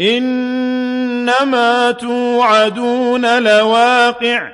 إِنَّمَا تُوعَدُونَ لَوَاقِعٌ